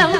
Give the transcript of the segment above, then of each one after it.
啊。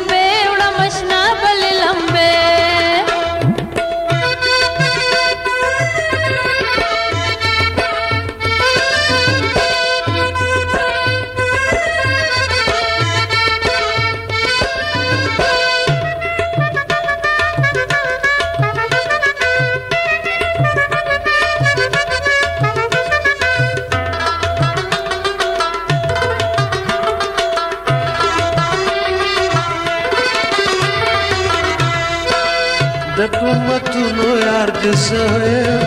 د تهمتونو یار د زه یم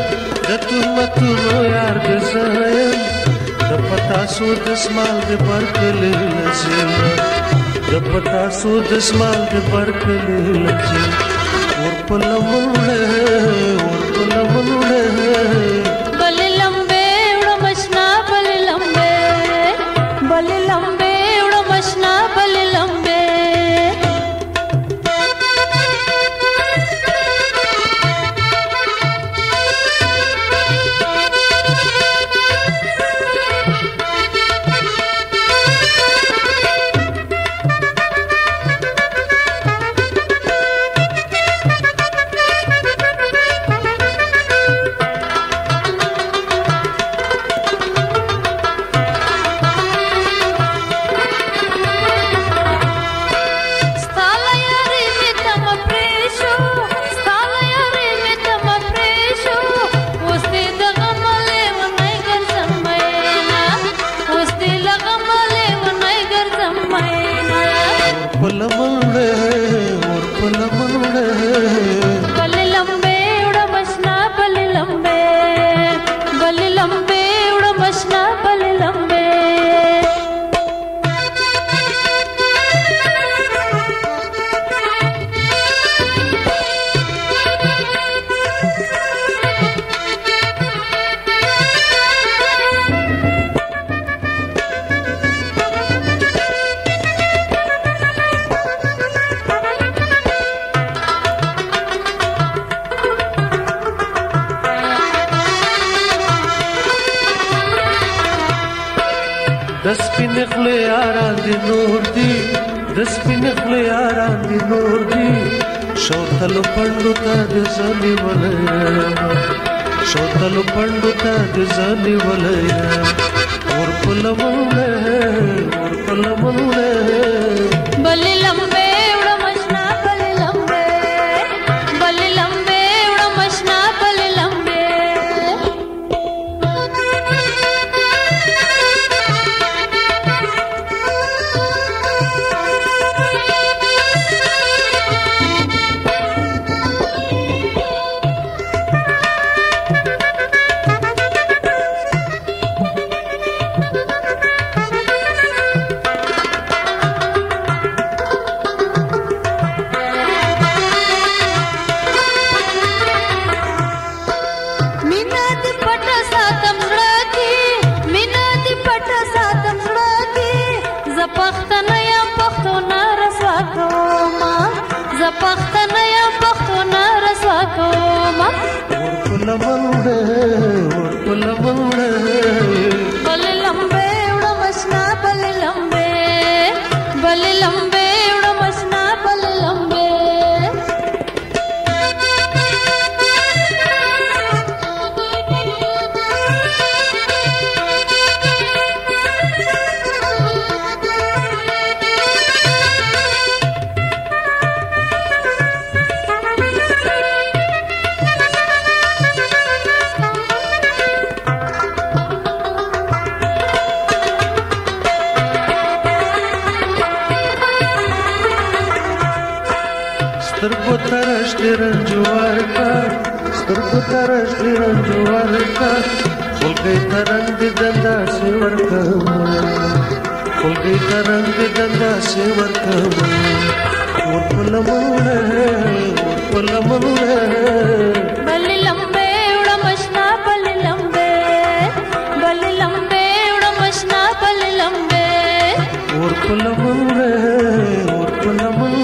د تهمتونو یار د زه یم د پتاسو د سمال د برکل لزم د پتاسو د سمال د برکل لزم ور په لمړه ور په لمړه مشنا بل لمبه بل لمبه وړ مشنا بل பலமருட ஒரு பலமருட د سپین خپل یاران دی نور دی د سپین خپل یاران دی نور دی شوتل پندو ته د زلی ولیا شوتل پندو ته د زلی ولیا اور پلمونه اور پلمونه रंजुआरका स्वर्गता रश्मि रंजुआरका फुल गई तरंग गंदा सिवर फुल गई तरंग गंदा सिवर और पुलमुन है और पुलमुन है और पुलमुन है और पुलमुन